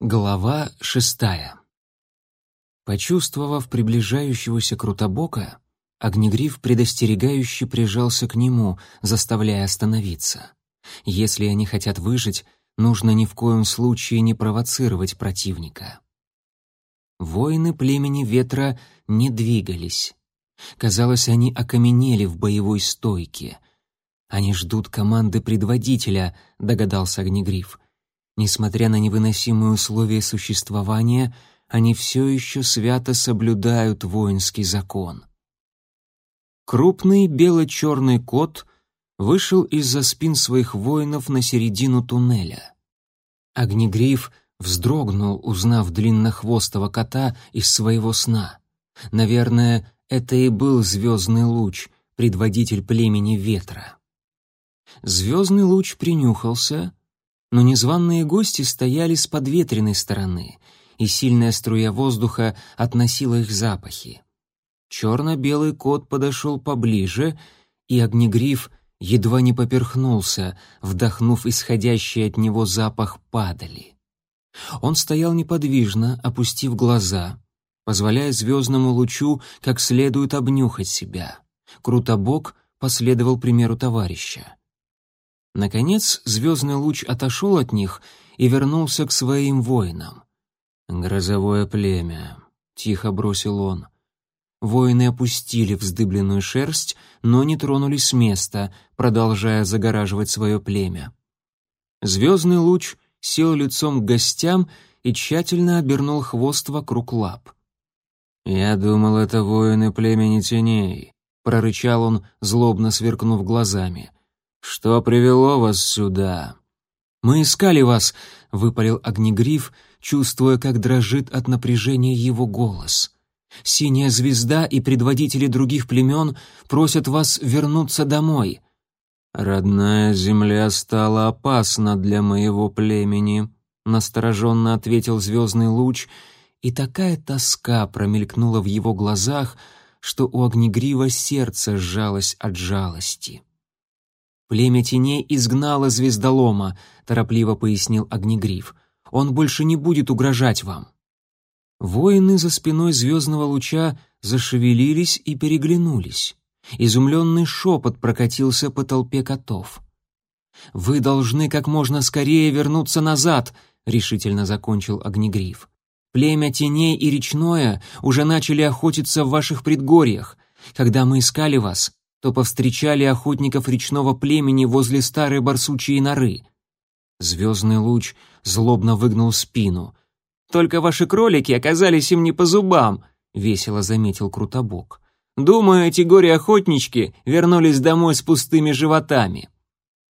Глава шестая. Почувствовав приближающегося Крутобока, Огнегриф предостерегающе прижался к нему, заставляя остановиться. Если они хотят выжить, нужно ни в коем случае не провоцировать противника. Воины племени ветра не двигались. Казалось, они окаменели в боевой стойке. «Они ждут команды предводителя», — догадался Огнегриф — Несмотря на невыносимые условия существования, они все еще свято соблюдают воинский закон. Крупный бело-черный кот вышел из-за спин своих воинов на середину туннеля. Огнегриф вздрогнул, узнав длиннохвостого кота из своего сна. Наверное, это и был звездный луч, предводитель племени ветра. Звездный луч принюхался но незваные гости стояли с подветренной стороны, и сильная струя воздуха относила их запахи. Черно-белый кот подошел поближе, и огнегриф едва не поперхнулся, вдохнув исходящий от него запах падали. Он стоял неподвижно, опустив глаза, позволяя звездному лучу как следует обнюхать себя. Крутобок последовал примеру товарища. Наконец звездный луч отошел от них и вернулся к своим воинам. «Грозовое племя», — тихо бросил он. Воины опустили вздыбленную шерсть, но не тронулись с места, продолжая загораживать свое племя. Звездный луч сел лицом к гостям и тщательно обернул хвост вокруг лап. «Я думал, это воины племени теней», — прорычал он, злобно сверкнув глазами. «Что привело вас сюда?» «Мы искали вас», — выпалил Огнегриф, чувствуя, как дрожит от напряжения его голос. «Синяя звезда и предводители других племен просят вас вернуться домой». «Родная земля стала опасна для моего племени», — настороженно ответил звездный луч, и такая тоска промелькнула в его глазах, что у Огнегрива сердце сжалось от жалости. «Племя теней изгнало звездолома», — торопливо пояснил Огнегриф. «Он больше не будет угрожать вам». Воины за спиной звездного луча зашевелились и переглянулись. Изумленный шепот прокатился по толпе котов. «Вы должны как можно скорее вернуться назад», — решительно закончил Огнегриф. «Племя теней и речное уже начали охотиться в ваших предгорьях. Когда мы искали вас, то повстречали охотников речного племени возле старой барсучьей норы. Звездный луч злобно выгнул спину. «Только ваши кролики оказались им не по зубам», — весело заметил Крутобок. «Думаю, эти горе-охотнички вернулись домой с пустыми животами».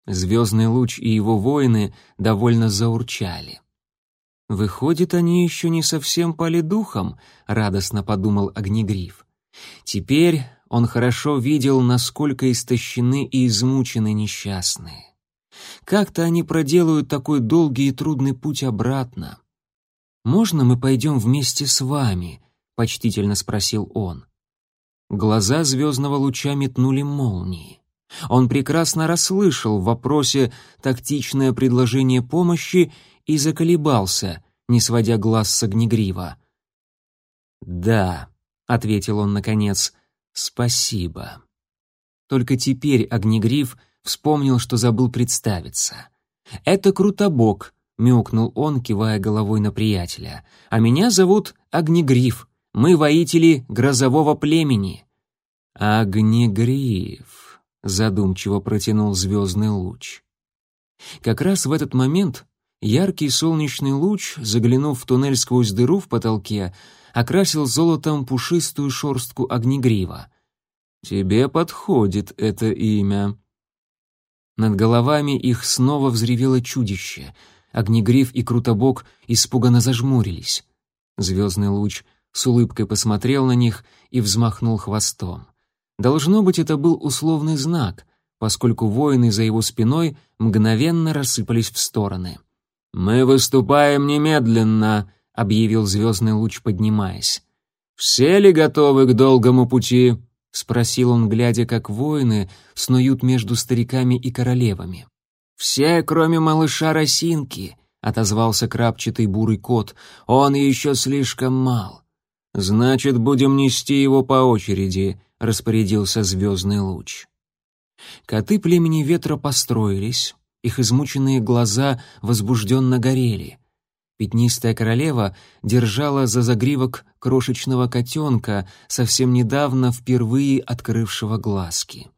Звездный луч и его воины довольно заурчали. «Выходит, они еще не совсем пали духом», — радостно подумал Огнегриф. «Теперь он хорошо видел, насколько истощены и измучены несчастные. Как-то они проделают такой долгий и трудный путь обратно. «Можно мы пойдем вместе с вами?» — почтительно спросил он. Глаза звездного луча метнули молнии. Он прекрасно расслышал в вопросе тактичное предложение помощи и заколебался, не сводя глаз с огнегрива. «Да», — ответил он наконец, «Спасибо». Только теперь Огнегриф вспомнил, что забыл представиться. «Это Крутобок», — мяукнул он, кивая головой на приятеля. «А меня зовут Огнегриф. Мы воители грозового племени». «Огнегриф», — задумчиво протянул звездный луч. Как раз в этот момент яркий солнечный луч, заглянув в туннель сквозь дыру в потолке, окрасил золотом пушистую шорстку огнегрива. «Тебе подходит это имя». Над головами их снова взревело чудище. Огнегриф и Крутобок испуганно зажмурились. Звездный луч с улыбкой посмотрел на них и взмахнул хвостом. Должно быть, это был условный знак, поскольку воины за его спиной мгновенно рассыпались в стороны. «Мы выступаем немедленно», — объявил звездный луч, поднимаясь. «Все ли готовы к долгому пути?» — спросил он, глядя, как воины снуют между стариками и королевами. «Все, кроме малыша Росинки», —— отозвался крапчатый бурый кот. «Он еще слишком мал». «Значит, будем нести его по очереди», — распорядился звездный луч. Коты племени ветра построились, их измученные глаза возбужденно горели. Пятнистая королева держала за загривок крошечного котенка, совсем недавно впервые открывшего глазки.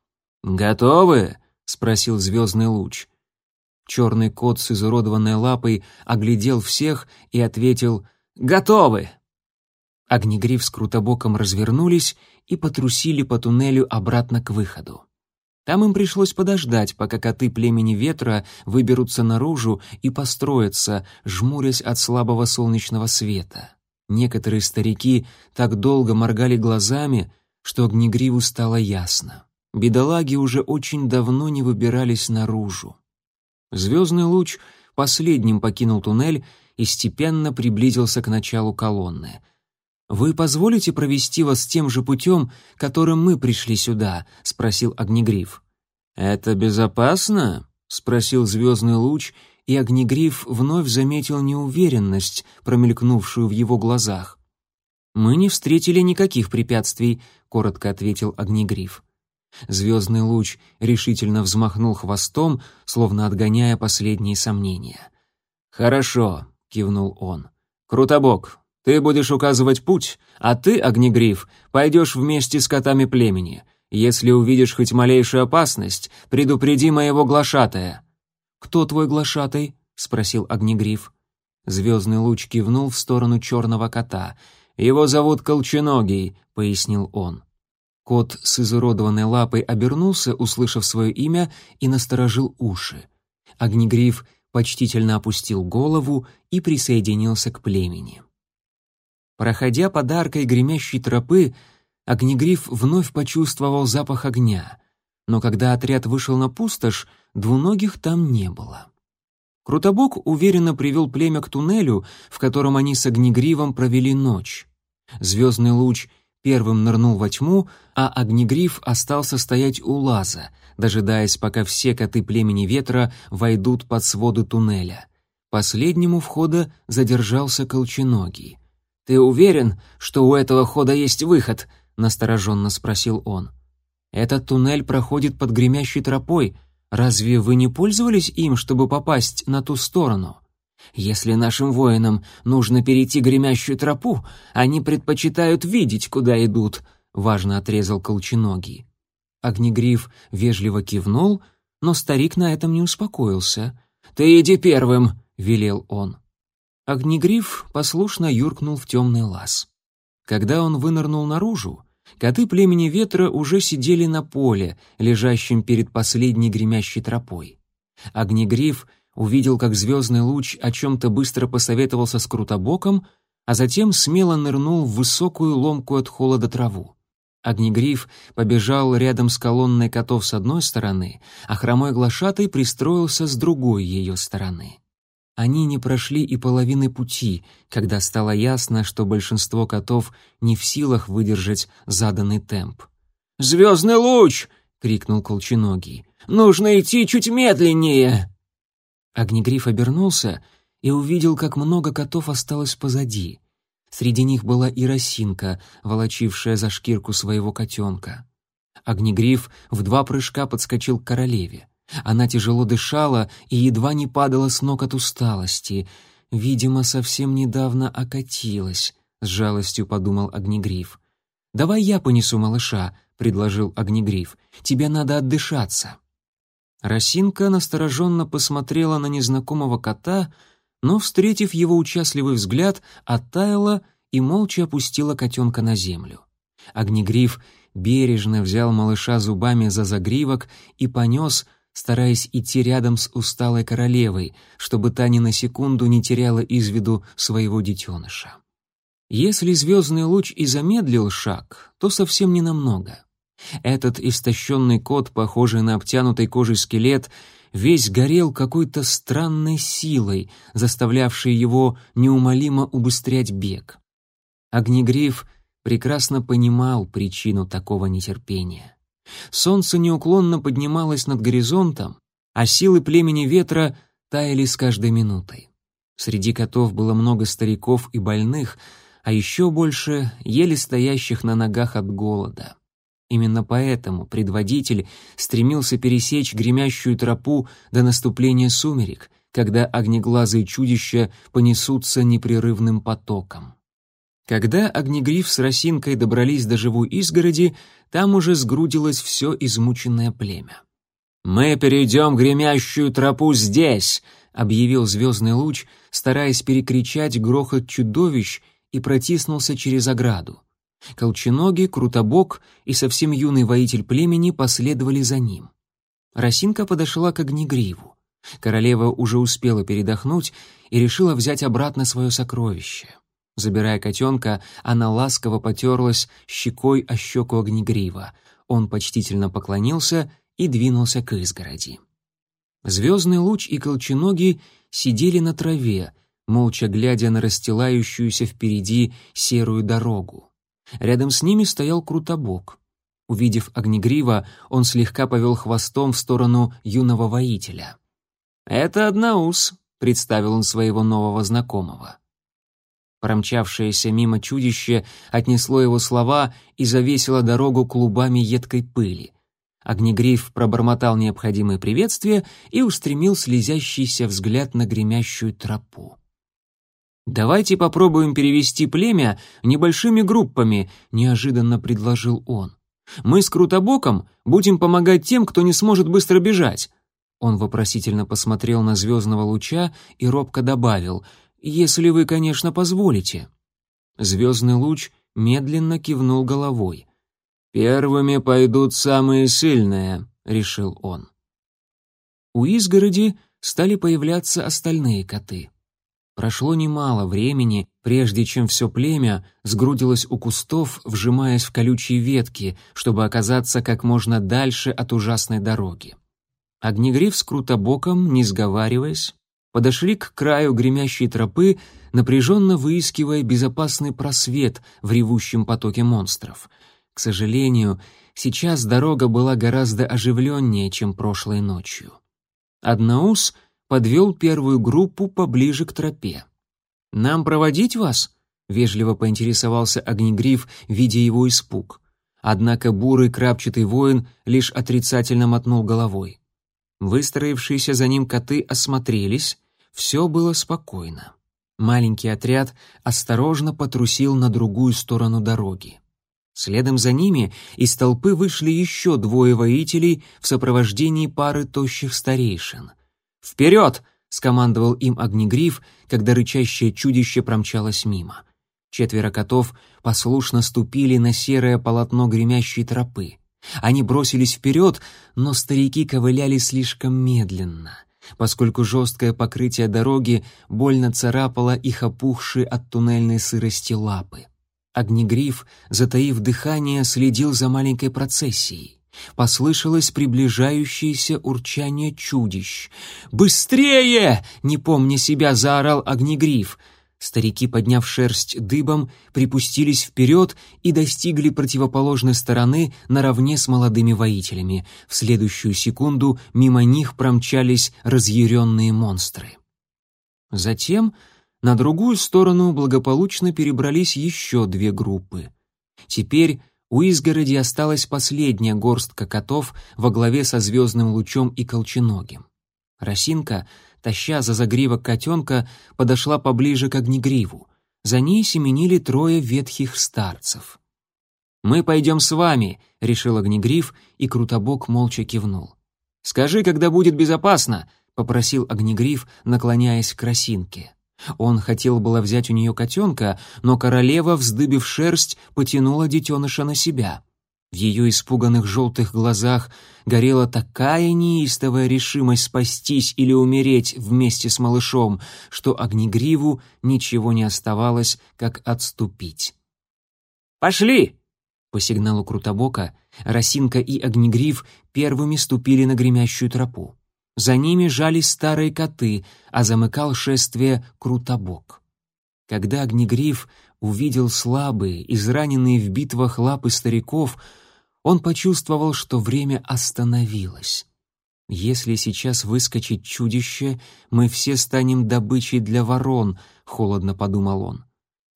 «Готовы?» — спросил звездный луч. Черный кот с изуродованной лапой оглядел всех и ответил «Готовы!». Огнегриф с Крутобоком развернулись и потрусили по туннелю обратно к выходу. Там им пришлось подождать, пока коты племени ветра выберутся наружу и построятся, жмурясь от слабого солнечного света. Некоторые старики так долго моргали глазами, что огнегриву стало ясно. Бедолаги уже очень давно не выбирались наружу. Звездный луч последним покинул туннель и степенно приблизился к началу колонны — «Вы позволите провести вас тем же путем, которым мы пришли сюда?» — спросил Огнегриф. «Это безопасно?» — спросил звездный луч, и Огнегриф вновь заметил неуверенность, промелькнувшую в его глазах. «Мы не встретили никаких препятствий», — коротко ответил Огнегриф. Звездный луч решительно взмахнул хвостом, словно отгоняя последние сомнения. «Хорошо», — кивнул он. «Крутобок, ты будешь указывать путь, а ты, Огнегриф, пойдешь вместе с котами племени. Если увидишь хоть малейшую опасность, предупреди моего глашатая». «Кто твой глашатай?» — спросил Огнегриф. Звездный луч кивнул в сторону черного кота. «Его зовут Колченогий», — пояснил он. Кот с изуродованной лапой обернулся, услышав свое имя, и насторожил уши. Огнегриф почтительно опустил голову и присоединился к племени. Проходя под аркой гремящей тропы, Огнегриф вновь почувствовал запах огня, но когда отряд вышел на пустошь, двуногих там не было. Крутобок уверенно привел племя к туннелю, в котором они с Огнегривом провели ночь. Звездный луч первым нырнул во тьму, а Огнегриф остался стоять у лаза, дожидаясь, пока все коты племени ветра войдут под своды туннеля. Последнему входа задержался Колченогий. «Ты уверен, что у этого хода есть выход?» — настороженно спросил он. «Этот туннель проходит под гремящей тропой. Разве вы не пользовались им, чтобы попасть на ту сторону?» «Если нашим воинам нужно перейти гремящую тропу, они предпочитают видеть, куда идут», — важно отрезал Колченогий. Огнегриф вежливо кивнул, но старик на этом не успокоился. «Ты иди первым», — велел он. Огнегриф послушно юркнул в темный лаз. Когда он вынырнул наружу, коты племени ветра уже сидели на поле, лежащем перед последней гремящей тропой. Огнегриф увидел, как звездный луч о чем-то быстро посоветовался с Крутобоком, а затем смело нырнул в высокую ломкую от холода траву. Огнегриф побежал рядом с колонной котов с одной стороны, а хромой глашатай пристроился с другой ее стороны. Они не прошли и половины пути, когда стало ясно, что большинство котов не в силах выдержать заданный темп. «Звездный луч!» — крикнул Колченогий. «Нужно идти чуть медленнее!» Огнегриф обернулся и увидел, как много котов осталось позади. Среди них была и росинка, волочившая за шкирку своего котенка. Огнегриф в два прыжка подскочил к королеве. Она тяжело дышала и едва не падала с ног от усталости. Видимо, совсем недавно окатилась, с жалостью подумал Огнегриф. «Давай я понесу малыша», — предложил Огнегриф. «Тебе надо отдышаться». Росинка настороженно посмотрела на незнакомого кота, но, встретив его участливый взгляд, оттаяла и молча опустила котенка на землю. Огнегриф бережно взял малыша зубами за загривок и понес, стараясь идти рядом с усталой королевой, чтобы та ни на секунду не теряла из виду своего детеныша. Если звездный луч и замедлил шаг, то совсем не намного. Этот истощенный кот, похожий на обтянутый кожей скелет, весь горел какой-то странной силой, заставлявшей его неумолимо убыстрять бег. Огнегриф прекрасно понимал причину такого нетерпения. Солнце неуклонно поднималось над горизонтом, а силы племени ветра таяли с каждой минутой. Среди котов было много стариков и больных, а еще больше еле стоящих на ногах от голода. Именно поэтому предводитель стремился пересечь гремящую тропу до наступления сумерек, когда огнеглазые чудища понесутся непрерывным потоком. Когда Огнегриф с Росинкой добрались до живой изгороди, там уже сгрудилось все измученное племя. «Мы перейдем гремящую тропу здесь!» — объявил звездный луч, стараясь перекричать грохот чудовищ, и протиснулся через ограду. Колченогий, Крутобок и совсем юный воитель племени последовали за ним. Росинка подошла к Огнегриву. Королева уже успела передохнуть и решила взять обратно свое сокровище. Забирая котенка, она ласково потерлась щекой о щеку огнегрива. Он почтительно поклонился и двинулся к изгороди. Звездный луч и колченогий сидели на траве, молча глядя на расстилающуюся впереди серую дорогу. Рядом с ними стоял Крутобок. Увидев огнегрива, он слегка повел хвостом в сторону юного воителя. «Это Одноус», — представил он своего нового знакомого. Промчавшееся мимо чудище отнесло его слова и завесило дорогу клубами едкой пыли. Огнегриф пробормотал необходимые приветствия и устремил слезящийся взгляд на гремящую тропу. «Давайте попробуем перевести племя небольшими группами», — неожиданно предложил он. «Мы с Крутобоком будем помогать тем, кто не сможет быстро бежать». Он вопросительно посмотрел на звездного луча и робко добавил — если вы, конечно, позволите». Звездный луч медленно кивнул головой. «Первыми пойдут самые сильные», — решил он. У изгороди стали появляться остальные коты. Прошло немало времени, прежде чем все племя сгрудилось у кустов, вжимаясь в колючие ветки, чтобы оказаться как можно дальше от ужасной дороги. Огнегриф с Крутобоком, не сговариваясь, подошли к краю гремящей тропы, напряженно выискивая безопасный просвет в ревущем потоке монстров. К сожалению, сейчас дорога была гораздо оживленнее, чем прошлой ночью. Одноус подвел первую группу поближе к тропе. «Нам проводить вас?» — вежливо поинтересовался Огнегриф, видя его испуг. Однако бурый крапчатый воин лишь отрицательно мотнул головой. Выстроившиеся за ним коты осмотрелись, все было спокойно. Маленький отряд осторожно потрусил на другую сторону дороги. Следом за ними из толпы вышли еще двое воителей в сопровождении пары тощих старейшин. «Вперед!» — скомандовал им огнегриф, когда рычащее чудище промчалось мимо. Четверо котов послушно ступили на серое полотно гремящей тропы. Они бросились вперед, но старики ковыляли слишком медленно — поскольку жесткое покрытие дороги больно царапало их опухшие от туннельной сырости лапы. Огнегриф, затаив дыхание, следил за маленькой процессией. Послышалось приближающееся урчание чудищ. «Быстрее!» — не помня себя, заорал Огнегриф — Старики, подняв шерсть дыбом, припустились вперед и достигли противоположной стороны наравне с молодыми воителями. В следующую секунду мимо них промчались разъяренные монстры. Затем на другую сторону благополучно перебрались еще две группы. Теперь у изгороди осталась последняя горстка котов во главе со звездным лучом и колченогим. Росинка — таща за загривок котенка, подошла поближе к огнегриву. За ней семенили трое ветхих старцев. «Мы пойдем с вами», — решил огнегрив, и Крутобок молча кивнул. «Скажи, когда будет безопасно», — попросил огнегрив, наклоняясь к Росинке. Он хотел было взять у нее котенка, но королева, вздыбив шерсть, потянула детеныша на себя. В ее испуганных желтых глазах горела такая неистовая решимость спастись или умереть вместе с малышом, что Огнегриву ничего не оставалось, как отступить. «Пошли!» По сигналу Крутобока Росинка и Огнегрив первыми ступили на гремящую тропу. За ними жались старые коты, а замыкал шествие Крутобок. Когда Огнегрив увидел слабые, израненные в битвах лапы стариков — он почувствовал, что время остановилось. «Если сейчас выскочит чудище, мы все станем добычей для ворон», — холодно подумал он.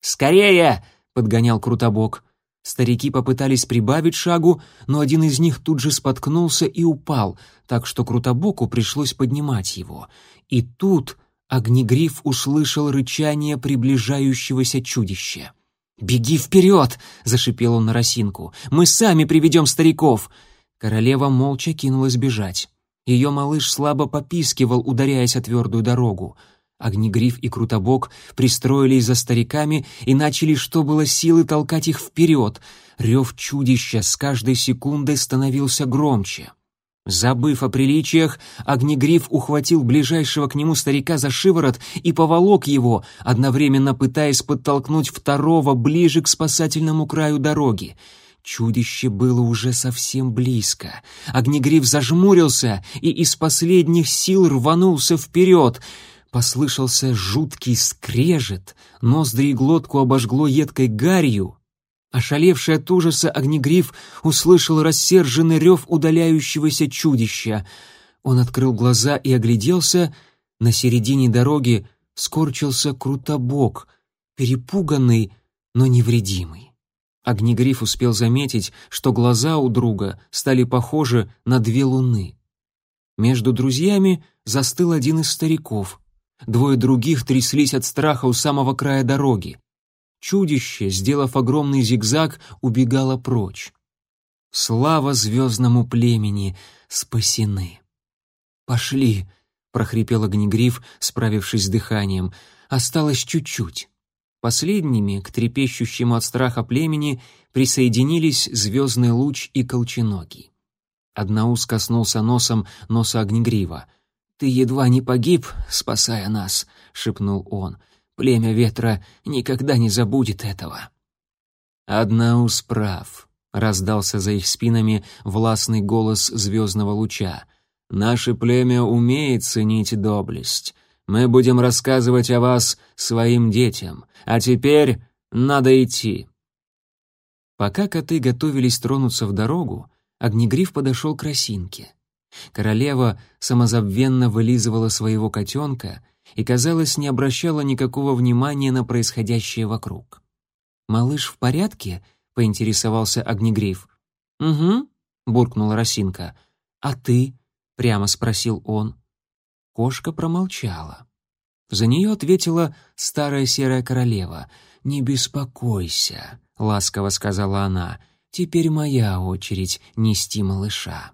«Скорее!» — подгонял Крутобок. Старики попытались прибавить шагу, но один из них тут же споткнулся и упал, так что Крутобоку пришлось поднимать его. И тут Огнегриф услышал рычание приближающегося чудища. «Беги вперед!» — зашипел он на росинку. «Мы сами приведем стариков!» Королева молча кинулась бежать. Ее малыш слабо попискивал, ударяясь о твердую дорогу. Огнегриф и Крутобок пристроились за стариками и начали, что было силы, толкать их вперед. Рев чудища с каждой секундой становился громче. Забыв о приличиях, Огнегриф ухватил ближайшего к нему старика за шиворот и поволок его, одновременно пытаясь подтолкнуть второго ближе к спасательному краю дороги. Чудище было уже совсем близко. Огнегриф зажмурился и из последних сил рванулся вперед. Послышался жуткий скрежет, ноздри и глотку обожгло едкой гарью, Ошалевший от ужаса огнегриф услышал рассерженный рев удаляющегося чудища. Он открыл глаза и огляделся. На середине дороги скорчился крутобок, перепуганный, но невредимый. Огнегриф успел заметить, что глаза у друга стали похожи на две луны. Между друзьями застыл один из стариков. Двое других тряслись от страха у самого края дороги. Чудище, сделав огромный зигзаг, убегало прочь. Слава звездному племени, спасены. «Пошли», — прохрипел огнегриф, справившись с дыханием. «Осталось чуть-чуть». Последними к трепещущему от страха племени присоединились звездный луч и колченогий. Одноус коснулся носом носа огнегрива. «Ты едва не погиб, спасая нас», — шепнул он. Племя ветра никогда не забудет этого. «Однаус прав», — раздался за их спинами властный голос звездного луча. «Наше племя умеет ценить доблесть. Мы будем рассказывать о вас своим детям. А теперь надо идти». Пока коты готовились тронуться в дорогу, Огнегриф подошел к росинке. Королева самозабвенно вылизывала своего котенка — и, казалось, не обращала никакого внимания на происходящее вокруг. «Малыш в порядке?» — поинтересовался Огнегриф. «Угу», — буркнула Росинка. «А ты?» — прямо спросил он. Кошка промолчала. За нее ответила старая серая королева. «Не беспокойся», — ласково сказала она. «Теперь моя очередь нести малыша».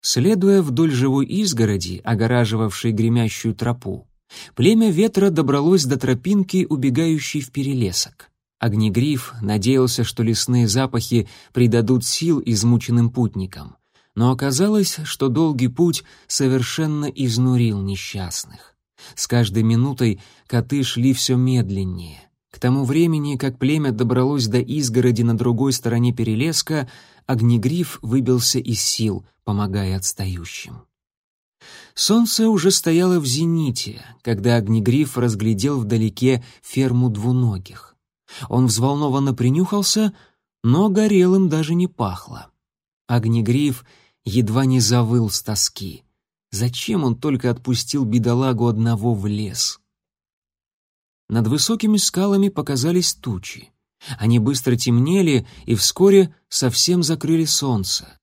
Следуя вдоль живой изгороди, огораживавшей гремящую тропу, племя ветра добралось до тропинки, убегающей в перелесок. Огнегриф надеялся, что лесные запахи придадут сил измученным путникам, но оказалось, что долгий путь совершенно изнурил несчастных. С каждой минутой коты шли все медленнее. К тому времени, как племя добралось до изгороди на другой стороне перелеска, Огнегриф выбился из сил, помогая отстающим. Солнце уже стояло в зените, когда Огнегриф разглядел вдалеке ферму двуногих. Он взволнованно принюхался, но горелым даже не пахло. Огнегриф едва не завыл с тоски. Зачем он только отпустил бедолагу одного в лес? Над высокими скалами показались тучи. Они быстро темнели и вскоре совсем закрыли солнце.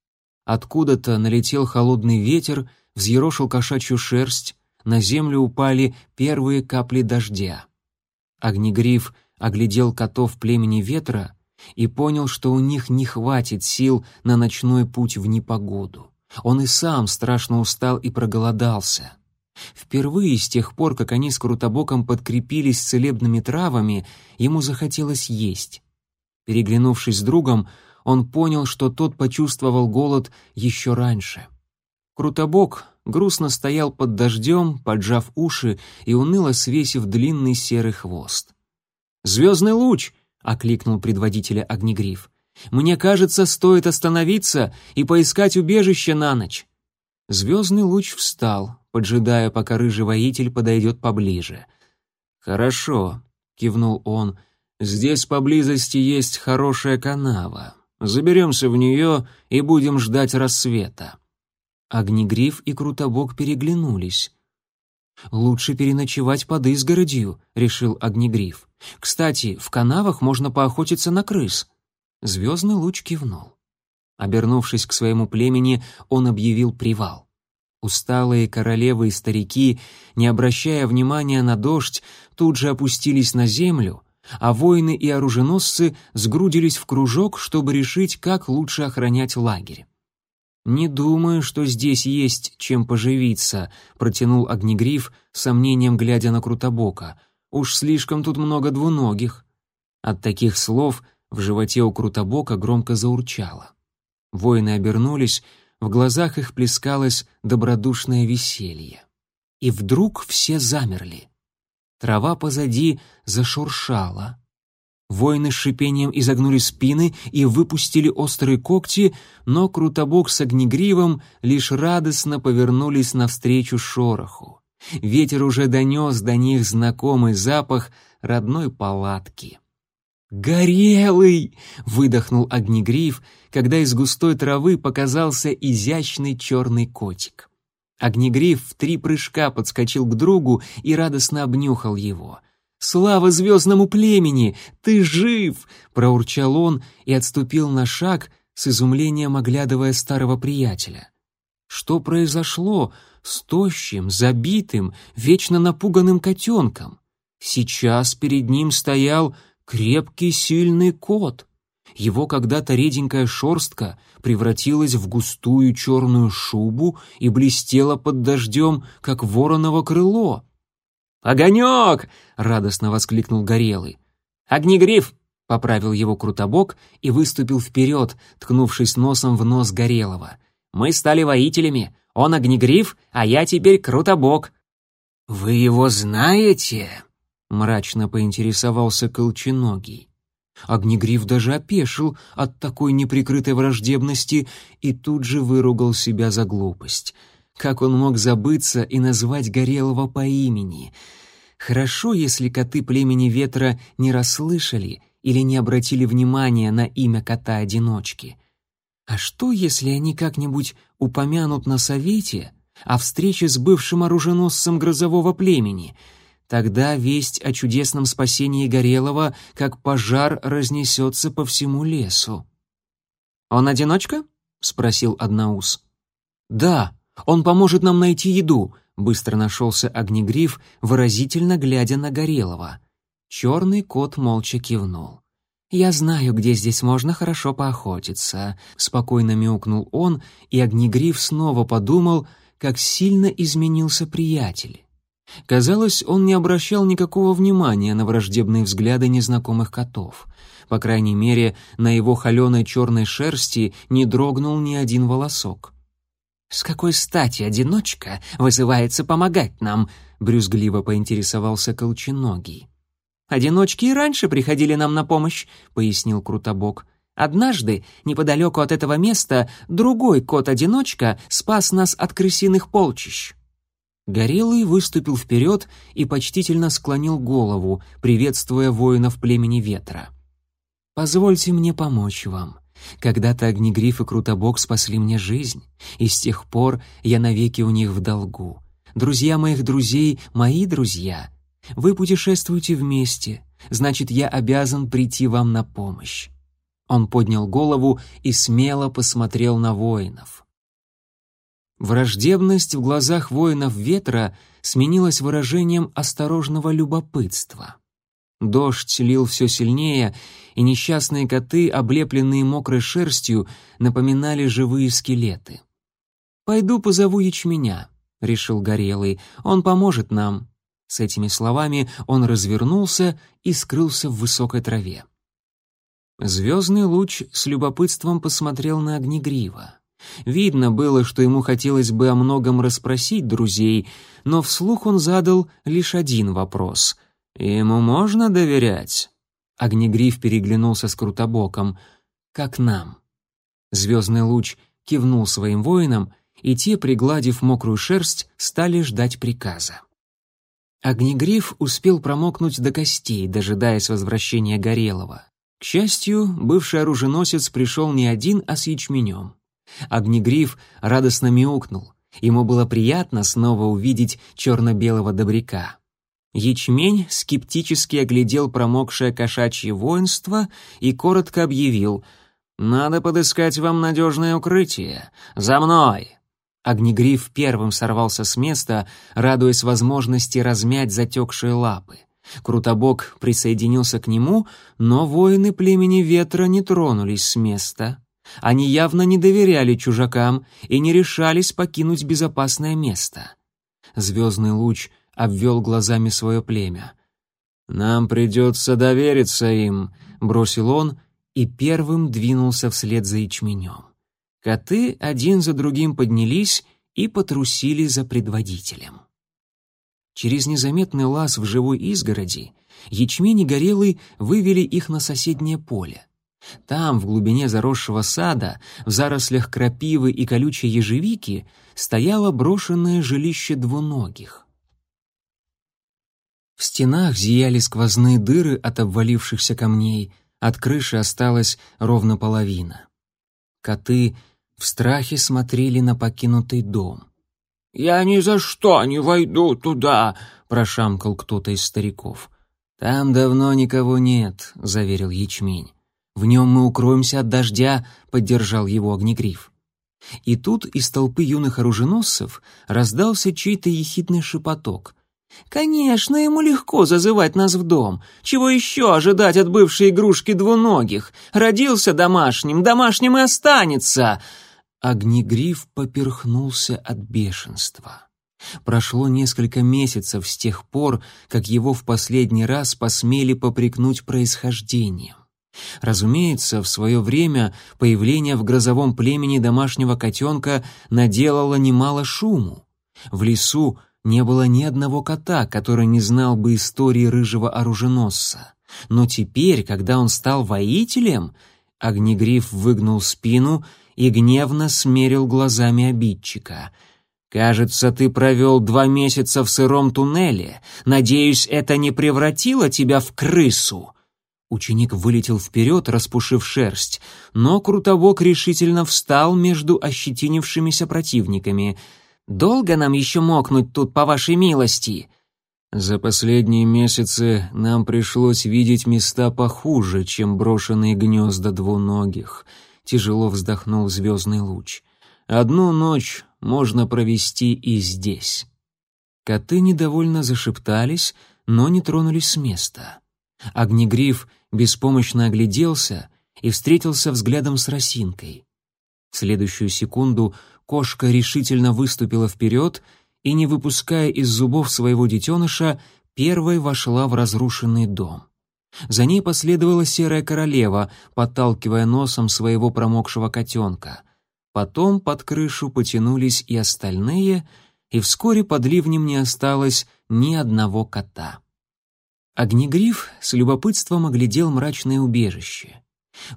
Откуда-то налетел холодный ветер, взъерошил кошачью шерсть, на землю упали первые капли дождя. Огнегриф оглядел котов племени ветра и понял, что у них не хватит сил на ночной путь в непогоду. Он и сам страшно устал и проголодался. Впервые с тех пор, как они с Крутобоком подкрепились целебными травами, ему захотелось есть. Переглянувшись с другом, он понял, что тот почувствовал голод еще раньше. Крутобок грустно стоял под дождем, поджав уши и уныло свесив длинный серый хвост. «Звездный луч!» — окликнул предводителя Огнегриф. «Мне кажется, стоит остановиться и поискать убежище на ночь». Звездный луч встал, поджидая, пока рыжий воитель подойдет поближе. «Хорошо», — кивнул он, — «здесь поблизости есть хорошая канава. Заберемся в нее и будем ждать рассвета». Огнегриф и Крутобок переглянулись. «Лучше переночевать под изгородью», — решил Огнегриф. «Кстати, в канавах можно поохотиться на крыс». Звездный луч кивнул. Обернувшись к своему племени, он объявил привал. Усталые королевы и старики, не обращая внимания на дождь, тут же опустились на землю, а воины и оруженосцы сгрудились в кружок, чтобы решить, как лучше охранять лагерь. «Не думаю, что здесь есть чем поживиться», — протянул Огнегриф, сомнением глядя на Крутобока. «Уж слишком тут много двуногих». От таких слов в животе у Крутобока громко заурчало. Воины обернулись, в глазах их плескалось добродушное веселье. И вдруг все замерли. Трава позади зашуршала. Воины с шипением изогнули спины и выпустили острые когти, но Крутобок с Огнегривом лишь радостно повернулись навстречу шороху. Ветер уже донес до них знакомый запах родной палатки. «Горелый!» — выдохнул Огнегриф, когда из густой травы показался изящный черный котик. Огнегриф в три прыжка подскочил к другу и радостно обнюхал его. «Слава звездному племени! Ты жив!» — проурчал он и отступил на шаг, с изумлением оглядывая старого приятеля. Что произошло с тощим, забитым, вечно напуганным котенком? Сейчас перед ним стоял Крепкий, сильный кот. Его когда-то реденькая шерстка превратилась в густую черную шубу и блестела под дождем, как вороново крыло. «Огонек!» — радостно воскликнул Горелый. «Огнегриф!» — поправил его Крутобок и выступил вперед, ткнувшись носом в нос Горелого. «Мы стали воителями. Он Огнегриф, а я теперь Крутобок». «Вы его знаете?» Мрачно поинтересовался Колченогий. Огнегриф даже опешил от такой неприкрытой враждебности и тут же выругал себя за глупость. Как он мог забыться и назвать Горелого по имени? Хорошо, если коты племени ветра не расслышали или не обратили внимания на имя кота-одиночки. А что, если они как-нибудь упомянут на совете о встрече с бывшим оруженосцем грозового племени — Тогда весть о чудесном спасении Горелого, как пожар, разнесется по всему лесу. «Он одиночка?» — спросил Одноус. «Да, он поможет нам найти еду», — быстро нашелся Огнегриф, выразительно глядя на Горелого. Черный кот молча кивнул. «Я знаю, где здесь можно хорошо поохотиться», — спокойно мяукнул он, и Огнегриф снова подумал, как сильно изменился приятель. Казалось, он не обращал никакого внимания на враждебные взгляды незнакомых котов. По крайней мере, на его холеной черной шерсти не дрогнул ни один волосок. «С какой стати одиночка вызывается помогать нам?» — брюзгливо поинтересовался Колченогий. «Одиночки и раньше приходили нам на помощь», — пояснил Крутобок. «Однажды, неподалеку от этого места, другой кот-одиночка спас нас от крысиных полчищ». Горелый выступил вперед и почтительно склонил голову, приветствуя воинов племени ветра. «Позвольте мне помочь вам. Когда-то Огнегриф и Крутобок спасли мне жизнь, и с тех пор я навеки у них в долгу. Друзья моих друзей — мои друзья. Вы путешествуете вместе, значит, я обязан прийти вам на помощь». Он поднял голову и смело посмотрел на воинов. Враждебность в глазах воинов ветра сменилась выражением осторожного любопытства. Дождь лил все сильнее, и несчастные коты, облепленные мокрой шерстью, напоминали живые скелеты. «Пойду позову ячменя», — решил Горелый, — «он поможет нам». С этими словами он развернулся и скрылся в высокой траве. Звездный луч с любопытством посмотрел на Огнегрива. Видно было, что ему хотелось бы о многом расспросить друзей, но вслух он задал лишь один вопрос. «Ему можно доверять?» Огнегриф переглянулся с Крутобоком. «Как нам?» Звездный луч кивнул своим воинам, и те, пригладив мокрую шерсть, стали ждать приказа. Огнегриф успел промокнуть до костей, дожидаясь возвращения Горелого. К счастью, бывший оруженосец пришел не один, а с ячменем. Огнегриф радостно мяукнул. Ему было приятно снова увидеть черно-белого добряка. Ячмень скептически оглядел промокшее кошачье воинство и коротко объявил «Надо подыскать вам надежное укрытие. За мной!» Огнегриф первым сорвался с места, радуясь возможности размять затекшие лапы. Крутобок присоединился к нему, но воины племени ветра не тронулись с места. Они явно не доверяли чужакам и не решались покинуть безопасное место. Звездный луч обвел глазами свое племя. «Нам придется довериться им», — бросил он и первым двинулся вслед за ячменем. Коты один за другим поднялись и потрусили за предводителем. Через незаметный лаз в живой изгороди ячмень и горелый вывели их на соседнее поле. Там, в глубине заросшего сада, в зарослях крапивы и колючей ежевики, стояло брошенное жилище двуногих. В стенах зияли сквозные дыры от обвалившихся камней, от крыши осталась ровно половина. Коты в страхе смотрели на покинутый дом. «Я ни за что не войду туда», — прошамкал кто-то из стариков. «Там давно никого нет», — заверил ячмень. «В нем мы укроемся от дождя», — поддержал его огнегриф. И тут из толпы юных оруженосцев раздался чей-то ехидный шепоток. «Конечно, ему легко зазывать нас в дом. Чего еще ожидать от бывшей игрушки двуногих? Родился домашним, домашним и останется!» Огнегриф поперхнулся от бешенства. Прошло несколько месяцев с тех пор, как его в последний раз посмели попрекнуть происхождением. Разумеется, в свое время появление в грозовом племени домашнего котенка наделало немало шуму. В лесу не было ни одного кота, который не знал бы истории рыжего оруженосца. Но теперь, когда он стал воителем, Огнегриф выгнул спину и гневно смерил глазами обидчика. «Кажется, ты провел два месяца в сыром туннеле. Надеюсь, это не превратило тебя в крысу?» Ученик вылетел вперед, распушив шерсть, но Крутобок решительно встал между ощетинившимися противниками. «Долго нам еще мокнуть тут, по вашей милости?» «За последние месяцы нам пришлось видеть места похуже, чем брошенные гнезда двуногих», тяжело вздохнул звездный луч. Одну ночь можно провести и здесь. Коты недовольно зашептались, но не тронулись с места. Огнегриф беспомощно огляделся и встретился взглядом с росинкой. В следующую секунду кошка решительно выступила вперед и, не выпуская из зубов своего детеныша, первой вошла в разрушенный дом. За ней последовала серая королева, подталкивая носом своего промокшего котенка. Потом под крышу потянулись и остальные, и вскоре под ливнем не осталось ни одного кота. Огнегриф с любопытством оглядел мрачное убежище.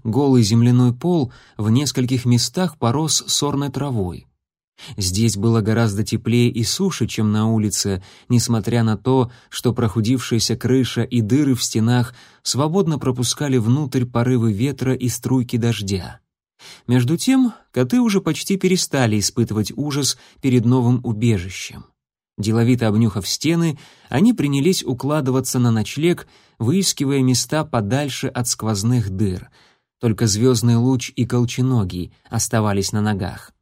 Голый земляной пол в нескольких местах порос сорной травой. Здесь было гораздо теплее и суше, чем на улице, несмотря на то, что прохудившаяся крыша и дыры в стенах свободно пропускали внутрь порывы ветра и струйки дождя. Между тем, коты уже почти перестали испытывать ужас перед новым убежищем. Деловито обнюхав стены, они принялись укладываться на ночлег, выискивая места подальше от сквозных дыр. Только звездный луч и колченогий оставались на ногах.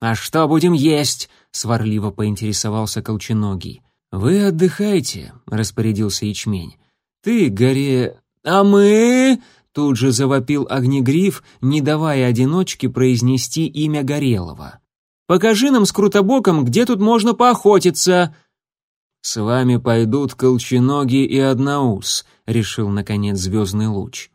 «А что будем есть?» — сварливо поинтересовался Колченогий. «Вы отдыхайте», — распорядился ячмень. «Ты, горе...» «А мы...» — тут же завопил Огнегриф, не давая одиночке произнести имя Горелого. «Покажи нам с Крутобоком, где тут можно поохотиться!» «С вами пойдут Колченогий и Одноус», — решил, наконец, звездный луч.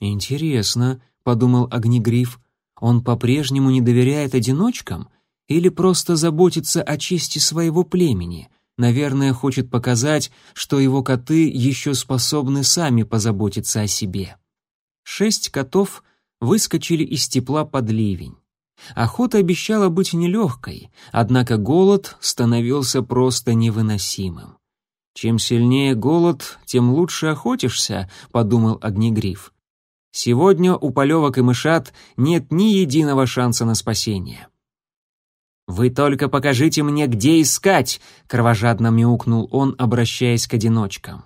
«Интересно», — подумал Огнегриф, он по-прежнему не доверяет одиночкам или просто заботится о чести своего племени? Наверное, хочет показать, что его коты еще способны сами позаботиться о себе. Шесть котов выскочили из тепла под ливень. Охота обещала быть нелегкой, однако голод становился просто невыносимым. «Чем сильнее голод, тем лучше охотишься», — подумал Огнегриф. Сегодня у полевок и мышат нет ни единого шанса на спасение. «Вы только покажите мне, где искать!» — кровожадно мяукнул он, обращаясь к одиночкам.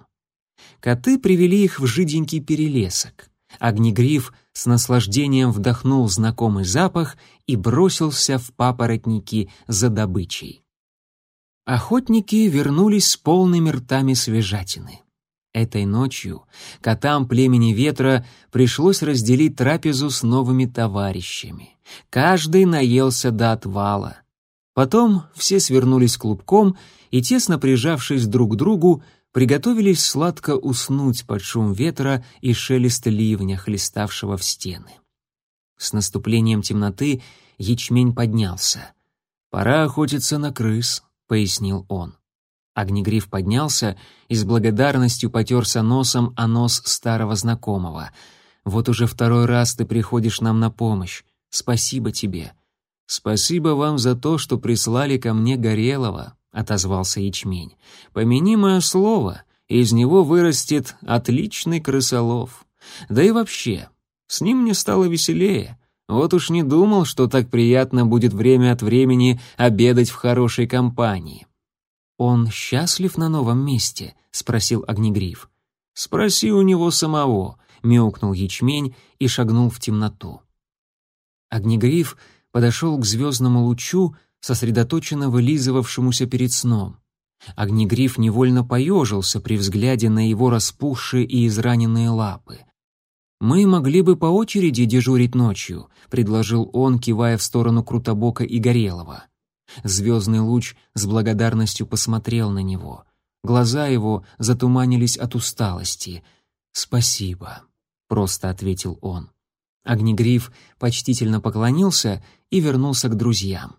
Коты привели их в жиденький перелесок. Огнегриф с наслаждением вдохнул знакомый запах и бросился в папоротники за добычей. Охотники вернулись с полными ртами свежатины. Этой ночью котам племени ветра пришлось разделить трапезу с новыми товарищами. Каждый наелся до отвала. Потом все свернулись клубком и, тесно прижавшись друг к другу, приготовились сладко уснуть под шум ветра и шелест ливня, хлеставшего в стены. С наступлением темноты ячмень поднялся. «Пора охотиться на крыс», — пояснил он. Огнегриф поднялся и с благодарностью потерся носом о нос старого знакомого. «Вот уже второй раз ты приходишь нам на помощь. Спасибо тебе». «Спасибо вам за то, что прислали ко мне Горелого», — отозвался ячмень. «Помяни мое слово, из него вырастет отличный крысолов. Да и вообще, с ним мне стало веселее. Вот уж не думал, что так приятно будет время от времени обедать в хорошей компании». «Он счастлив на новом месте?» — спросил Огнегриф. «Спроси у него самого», — мяукнул ячмень и шагнул в темноту. Огнегриф подошел к звездному лучу, сосредоточенно вылизывавшемуся перед сном. Огнегриф невольно поежился при взгляде на его распухшие и израненные лапы. «Мы могли бы по очереди дежурить ночью», — предложил он, кивая в сторону Крутобока и Горелого. Звездный луч с благодарностью посмотрел на него. Глаза его затуманились от усталости. «Спасибо», — просто ответил он. Огнегриф почтительно поклонился и вернулся к друзьям.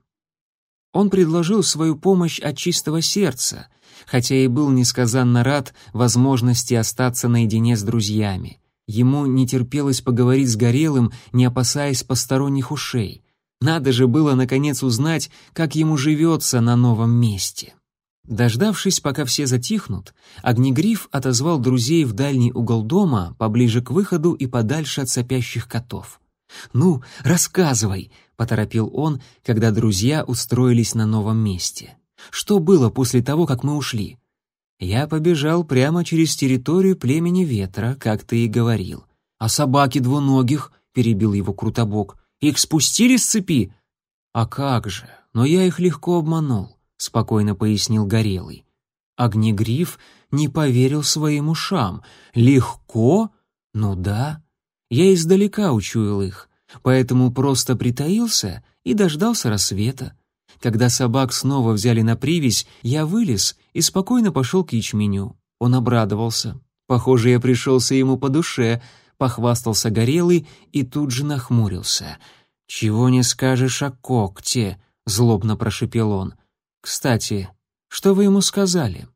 Он предложил свою помощь от чистого сердца, хотя и был несказанно рад возможности остаться наедине с друзьями. Ему не терпелось поговорить с Горелым, не опасаясь посторонних ушей. Надо же было, наконец, узнать, как ему живется на новом месте. Дождавшись, пока все затихнут, Огнегриф отозвал друзей в дальний угол дома, поближе к выходу и подальше от сопящих котов. «Ну, рассказывай», — поторопил он, когда друзья устроились на новом месте. «Что было после того, как мы ушли?» «Я побежал прямо через территорию племени Ветра, как ты и говорил. А собаки двуногих?» — перебил его Крутобок. Их спустили с цепи?» «А как же? Но я их легко обманул», — спокойно пояснил Горелый. Огнегриф не поверил своим ушам. «Легко? Ну да. Я издалека учуял их, поэтому просто притаился и дождался рассвета. Когда собак снова взяли на привязь, я вылез и спокойно пошел к ячменю. Он обрадовался. Похоже, я пришелся ему по душе, похвастался Горелый и тут же нахмурился. «Чего не скажешь о когте?» — злобно прошипел он. «Кстати, что вы ему сказали?»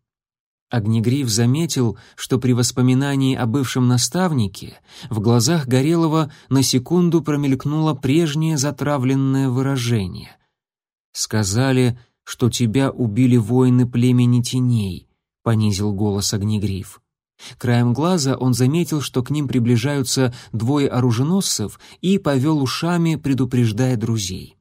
Огнегриф заметил, что при воспоминании о бывшем наставнике в глазах Горелого на секунду промелькнуло прежнее затравленное выражение. «Сказали, что тебя убили воины племени теней», — понизил голос Огнегриф. Краем глаза он заметил, что к ним приближаются двое оруженосцев и повел ушами, предупреждая друзей.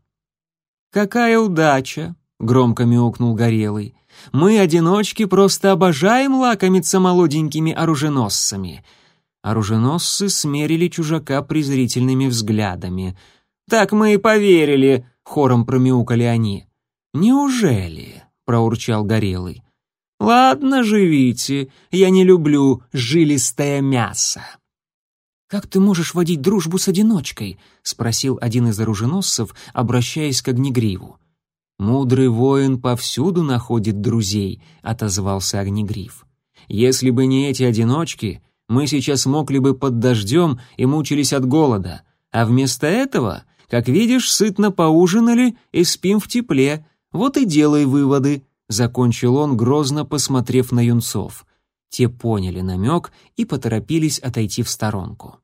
«Какая удача!» — громко мяукнул Горелый. «Мы, одиночки, просто обожаем лакомиться молоденькими оруженосцами». Оруженосцы смерили чужака презрительными взглядами. «Так мы и поверили!» — хором промяукали они. «Неужели?» — проурчал Горелый. «Ладно, живите, я не люблю жилистое мясо». «Как ты можешь водить дружбу с одиночкой?» — спросил один из оруженосцев, обращаясь к Огнегриву. «Мудрый воин повсюду находит друзей», — отозвался Огнегрив. «Если бы не эти одиночки, мы сейчас мокли бы под дождем и мучились от голода, а вместо этого, как видишь, сытно поужинали и спим в тепле. Вот и делай выводы закончил он, грозно посмотрев на юнцов. Те поняли намек и поторопились отойти в сторонку.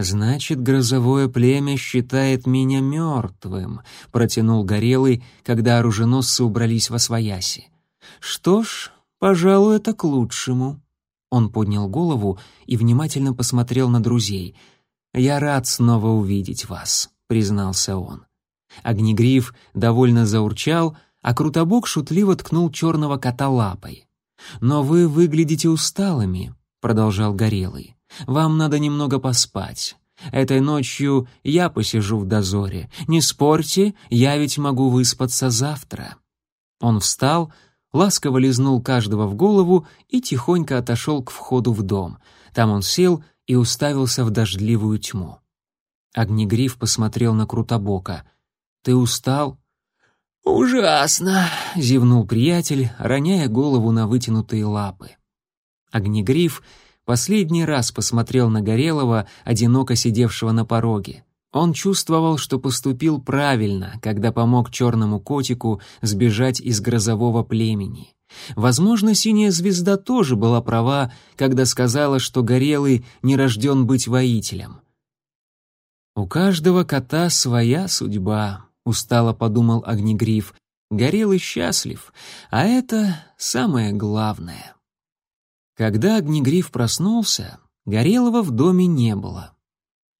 «Значит, грозовое племя считает меня мертвым», — протянул Горелый, когда оруженосцы убрались во свояси. «Что ж, пожалуй, это к лучшему». Он поднял голову и внимательно посмотрел на друзей. «Я рад снова увидеть вас», — признался он. Огнегриф довольно заурчал, а Крутобок шутливо ткнул черного кота лапой. «Но вы выглядите усталыми», — продолжал Горелый. «Вам надо немного поспать. Этой ночью я посижу в дозоре. Не спорьте, я ведь могу выспаться завтра». Он встал, ласково лизнул каждого в голову и тихонько отошел к входу в дом. Там он сел и уставился в дождливую тьму. Огнегриф посмотрел на Крутобока. «Ты устал?» «Ужасно!» — зевнул приятель, роняя голову на вытянутые лапы. Огнегриф последний раз посмотрел на Горелого, одиноко сидевшего на пороге. Он чувствовал, что поступил правильно, когда помог черному котику сбежать из грозового племени. Возможно, синяя звезда тоже была права, когда сказала, что Горелый не рожден быть воителем. «У каждого кота своя судьба», — устало подумал Огнегриф. «Горелый счастлив, а это самое главное». Когда Огнегриф проснулся, Горелого в доме не было.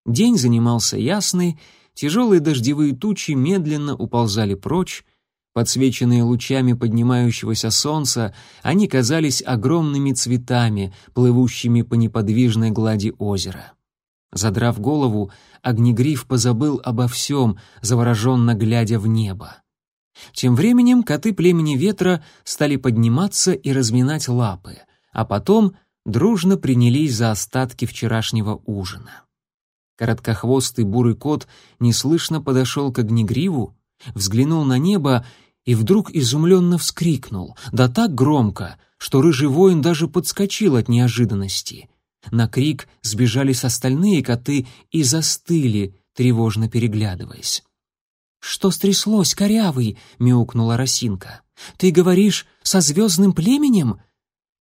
День занимался ясный, тяжелые дождевые тучи медленно уползали прочь, подсвеченные лучами поднимающегося солнца, они казались огромными цветами, плывущими по неподвижной глади озера. Задрав голову, Огнегриф позабыл обо всем, завороженно глядя в небо. Тем временем коты племени ветра стали подниматься и разминать лапы а потом дружно принялись за остатки вчерашнего ужина. Короткохвостый бурый кот неслышно подошел к огнегриву, взглянул на небо и вдруг изумленно вскрикнул, да так громко, что рыжий воин даже подскочил от неожиданности. На крик сбежались остальные коты и застыли, тревожно переглядываясь. «Что стряслось, корявый?» — мяукнула Росинка. «Ты говоришь, со звездным племенем?»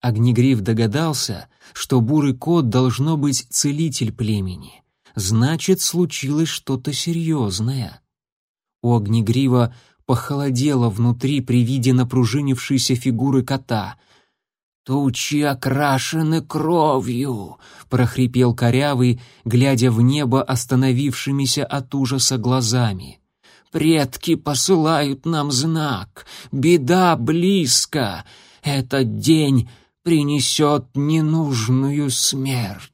Огнегриф догадался, что бурый кот должно быть целитель племени. Значит, случилось что-то серьезное. У Огнегрива похолодело внутри при виде напружинившейся фигуры кота. «Тучи окрашены кровью!» — прохрипел корявый, глядя в небо остановившимися от ужаса глазами. «Предки посылают нам знак! Беда близко! Этот день принесет ненужную смерть.